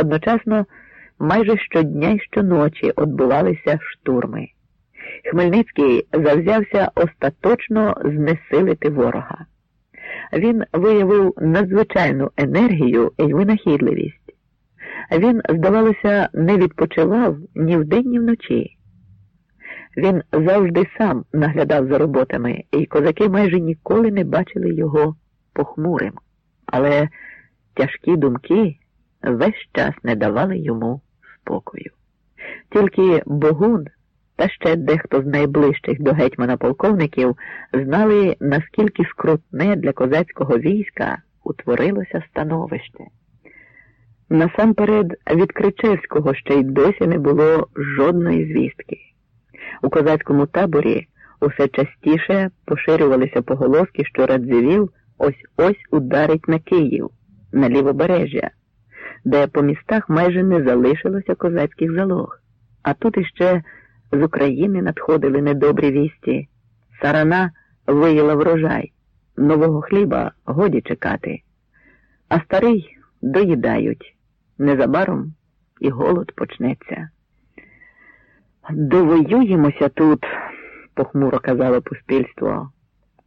Одночасно майже щодня й щоночі відбувалися штурми. Хмельницький завзявся остаточно знесилити ворога. Він виявив надзвичайну енергію і винахідливість. Він, здавалося, не відпочивав ні вдень, ні вночі. Він завжди сам наглядав за роботами, і козаки майже ніколи не бачили його похмурим, але тяжкі думки весь час не давали йому спокою. Тільки Богун та ще дехто з найближчих до гетьмана полковників знали, наскільки скрутне для козацького війська утворилося становище. Насамперед від Кричевського ще й досі не було жодної звістки. У козацькому таборі усе частіше поширювалися поголоски, що Радзивіл ось ось ударить на Київ, на лівобережжя, де по містах майже не залишилося козацьких залог. А тут іще з України надходили недобрі вісті. Сарана виїла врожай, нового хліба годі чекати, а старий доїдають. Незабаром і голод почнеться. Довоюємося тут, похмуро казало поспільство.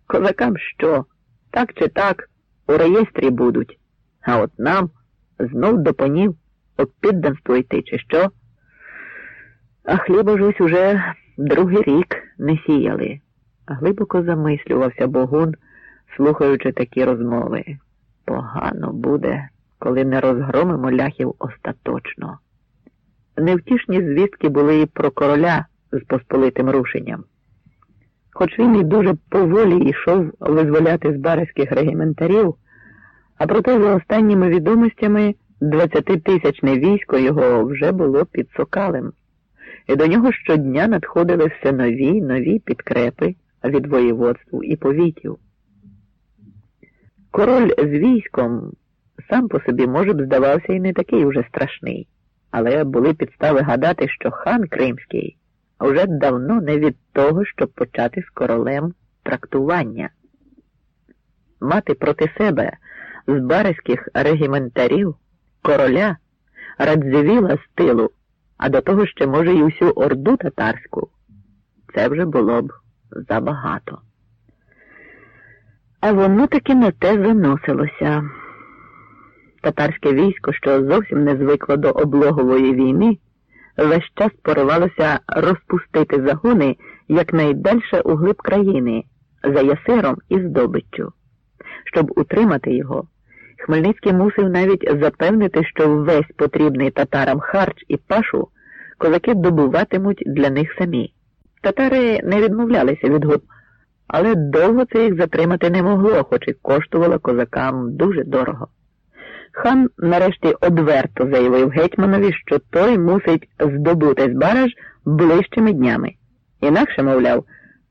Козакам що? Так чи так у реєстрі будуть, а от нам знов до панів от підданство йти, чи що? А хліба ж ось уже другий рік не сіяли. Глибоко замислювався Богун, слухаючи такі розмови. Погано буде коли не розгромимо ляхів остаточно. Невтішні звістки були і про короля з посполитим рушенням. Хоч він і дуже поволі йшов визволяти з барських регіментарів, а проте, за останніми відомостями, двадцятитисячне військо його вже було під сокалем, і до нього щодня надходили все нові нові підкрепи від воєводству і повітів. Король з військом сам по собі, може б, здавався і не такий уже страшний, але були підстави гадати, що хан Кримський вже давно не від того, щоб почати з королем трактування. Мати проти себе з барських регіментарів короля радзивіла з тилу, а до того ще, може, й усю орду татарську. Це вже було б забагато. А воно таки на те заносилося. Татарське військо, що зовсім не звикло до облогової війни, весь час поривалося розпустити загони якнайдальше у глиб країни за ясиром і здобиччю. Щоб утримати його, Хмельницький мусив навіть запевнити, що весь потрібний татарам харч і пашу козаки добуватимуть для них самі. Татари не відмовлялися від губ, але довго це їх затримати не могло, хоч і коштувало козакам дуже дорого. Хан нарешті одверто заявив гетьманові, що той мусить здобути Збараж ближчими днями. Інакше, мовляв,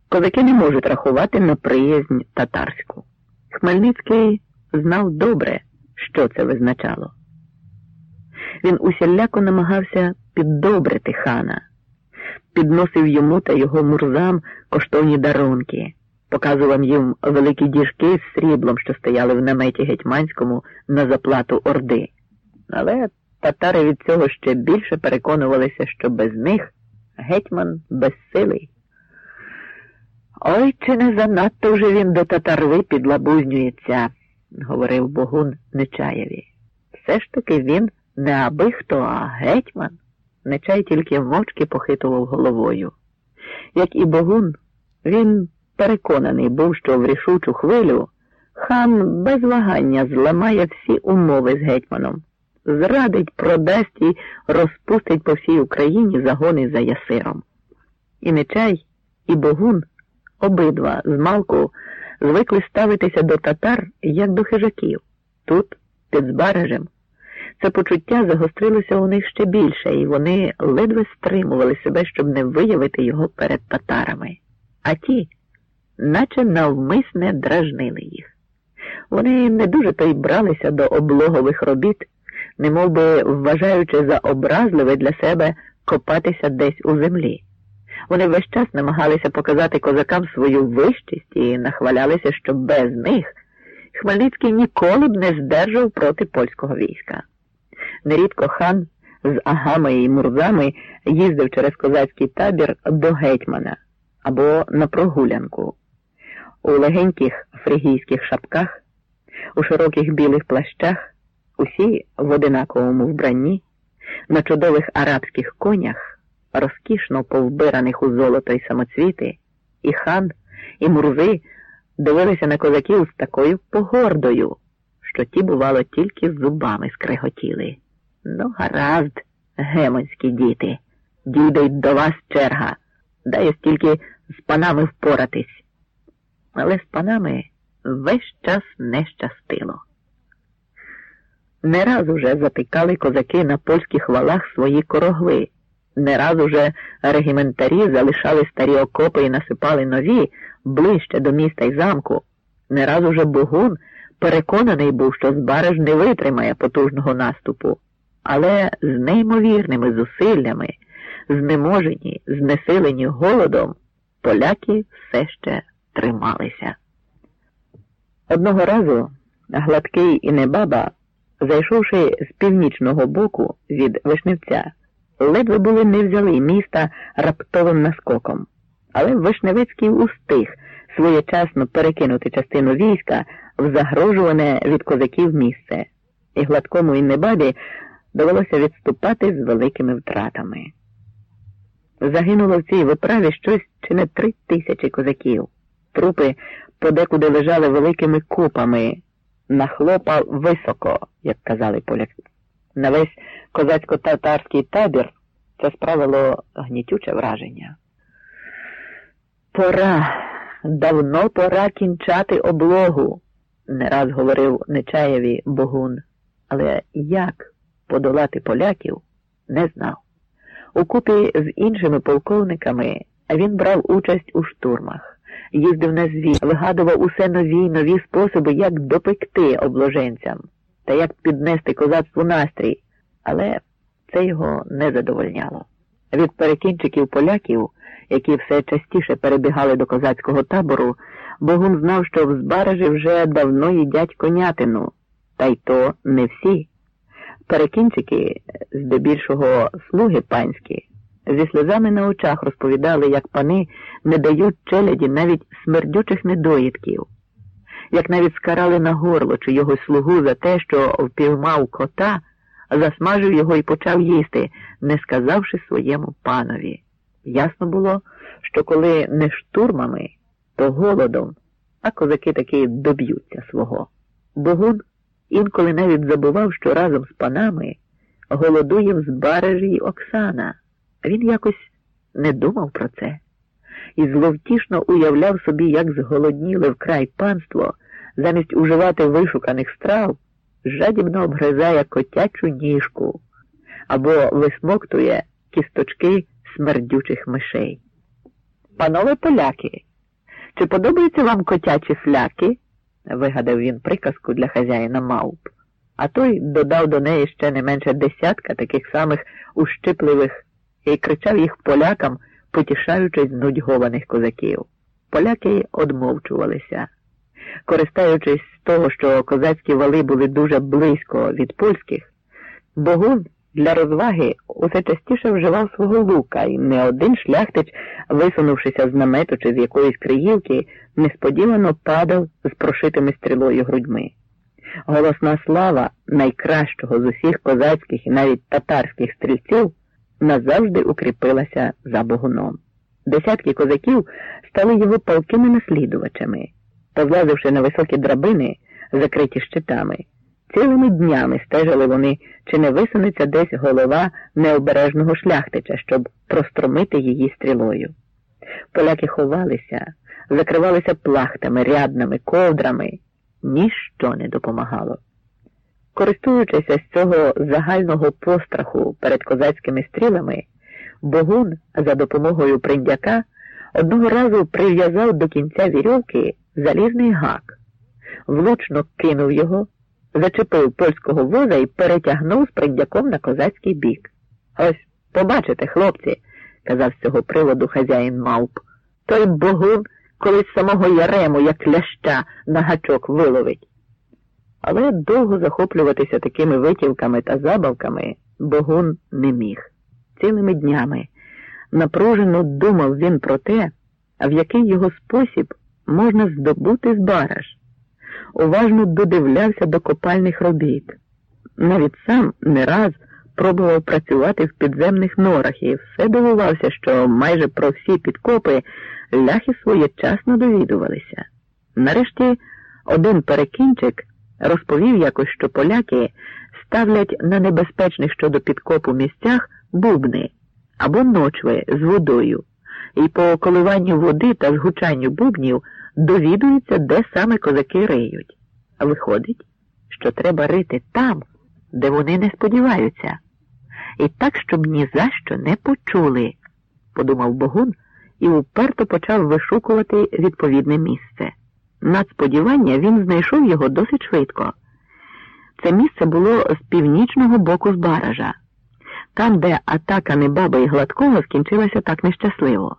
козаки не можуть рахувати на приязнь татарську. Хмельницький знав добре, що це визначало. Він усіляко намагався піддобрити хана, підносив йому та його мурзам коштовні дарунки показував їм великі діжки з сріблом, що стояли в наметі гетьманському на заплату Орди. Але татари від цього ще більше переконувалися, що без них гетьман безсилий. Ой, чи не занадто вже він до татарви підлабузнюється, говорив Богун Нечаєві. Все ж таки він не аби хто, а гетьман. Нечай тільки мовчки похитував головою. Як і Богун, він переконаний був, що в рішучу хвилю хан без вагання зламає всі умови з гетьманом, зрадить, продасть і розпустить по всій Україні загони за ясиром. І Нечай, і Богун обидва з малку звикли ставитися до татар як до хижаків. Тут, під Збаражем, це почуття загострилося у них ще більше, і вони ледве стримували себе, щоб не виявити його перед татарами. А ті наче навмисне дражнили їх. Вони не дуже то й бралися до облогових робіт, немов би вважаючи за образливе для себе копатися десь у землі. Вони весь час намагалися показати козакам свою вищість і нахвалялися, що без них Хмельницький ніколи б не здержав проти польського війська. Нерідко хан з агами і мурзами їздив через козацький табір до гетьмана або на прогулянку. У легеньких фригійських шапках, у широких білих плащах, усі в одинаковому вбранні, на чудових арабських конях, розкішно повбираних у золото й самоцвіти, і хан, і мурзи дивилися на козаків з такою погордою, що ті, бувало, тільки зубами скреготіли. Ну, гаразд, гемонські діти, дійдуть до вас черга, дай тільки з панами впоратись. Але з панами весь час не щастило. Не раз уже затикали козаки на польських валах свої корогли, не раз уже регіментарі залишали старі окопи і насипали нові ближче до міста й замку. Не раз уже Богун переконаний був, що Збареж не витримає потужного наступу, але з неймовірними зусиллями, знеможені, знесилені голодом, поляки все ще трималися. Одного разу гладкий і небаба, зайшовши з північного боку від Вишневця, ледве були не взяли міста раптовим наскоком, але Вишневецький устиг своєчасно перекинути частину війська в загрожуване від козаків місце, і гладкому і небабі довелося відступати з великими втратами. Загинуло в цій виправі щось чи не три тисячі козаків. Трупи подекуди лежали великими купами, на хлопа високо, як казали поляки. На весь козацько-татарський табір це справило гнітюче враження. Пора, давно пора кінчати облогу, не раз говорив Нечаєві Богун, але як подолати поляків, не знав. Укупі з іншими полковниками він брав участь у штурмах, їздив на звіт, вигадував усе нові нові способи, як допекти обложенцям та як піднести козацтву настрій, але це його не задовольняло. Від перекінчиків поляків, які все частіше перебігали до козацького табору, Богун знав, що в Збаражі вже давно їдять конятину, та й то не всі. Перекінчики, здебільшого слуги панські, зі сльозами на очах розповідали, як пани не дають челяді навіть смердючих недоїдків, як навіть скарали на горло чи його слугу за те, що впіймав кота, засмажив його і почав їсти, не сказавши своєму панові. Ясно було, що коли не штурмами, то голодом, а козаки таки доб'ються свого. Богун інколи навіть забував, що разом з панами голодує в збережі Оксана. Він якось не думав про це і зловтішно уявляв собі, як зголодніле вкрай панство, замість уживати вишуканих страв, жадібно обгризає котячу ніжку або висмоктує кісточки смердючих мишей. Панове поляки, чи подобаються вам котячі фляки? вигадав він приказку для хазяїна мавп, а той додав до неї ще не менше десятка таких самих ущипливих і кричав їх полякам, потішаючись нудьгованих козаків. Поляки одмовчувалися. Користаючись з того, що козацькі вали були дуже близько від польських, Богун для розваги усе частіше вживав свого лука, і не один шляхтич, висунувшися з намету чи з якоїсь криївки, несподівано падав з прошитими стрілою грудьми. Голосна слава найкращого з усіх козацьких і навіть татарських стрільців назавжди укріпилася за богуном. Десятки козаків стали його палкими наслідувачами, позлазивши на високі драбини, закриті щитами. Цілими днями стежили вони, чи не висунеться десь голова необережного шляхтича, щоб простромити її стрілою. Поляки ховалися, закривалися плахтами, ряднами, ковдрами, ніщо не допомагало. Користуючись з цього загального постраху перед козацькими стрілами, Богун за допомогою приндяка одного разу прив'язав до кінця вірьовки залізний гак, влучно кинув його зачепив польського воза і перетягнув з приндяком на козацький бік. Ось побачите, хлопці, казав з цього приводу хазяїн мавп. Той богун колись самого Ярему, як ляща, на гачок виловить. Але довго захоплюватися такими витівками та забавками Богун не міг. Цілими днями напружено думав він про те, в який його спосіб можна здобути збараж. Уважно додивлявся до копальних робіт. Навіть сам не раз пробував працювати в підземних норах і все дивувався, що майже про всі підкопи ляхи своєчасно довідувалися. Нарешті один перекінчик розповів якось, що поляки ставлять на небезпечних щодо підкопу місцях бубни або ночви з водою, і по коливанню води та згучанню бубнів довідуються, де саме козаки риють. А Виходить, що треба рити там, де вони не сподіваються, і так, щоб ні за що не почули, подумав Богун і уперто почав вишукувати відповідне місце. Надсподівання він знайшов його досить швидко. Це місце було з північного боку з баража, там, де атака Небаби і Гладкого скінчилася так нещасливо.